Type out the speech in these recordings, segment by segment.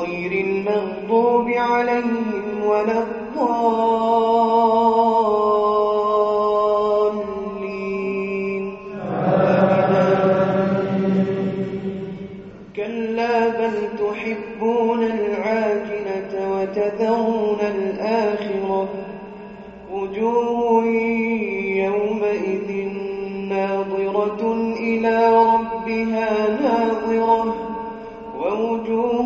غير المغضوب عليهم ولا الضالين. كلا بل تحبون العاجلة وتذرون الآخرة. وجوه يومئذ ناظرة إلى ربها ناظرة. ووجوه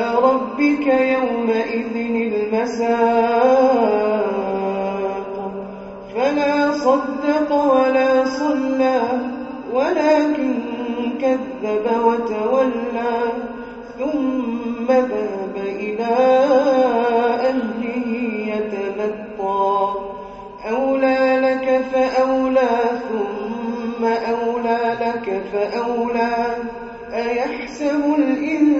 ربك يومئذ المساق. فلا صدق ولا صلى ولكن كذب وتولى. ثم ذهب إلى أهله يتمطى. أولى لك فأولى ثم أولى لك فأولى. أيحسب الإنسان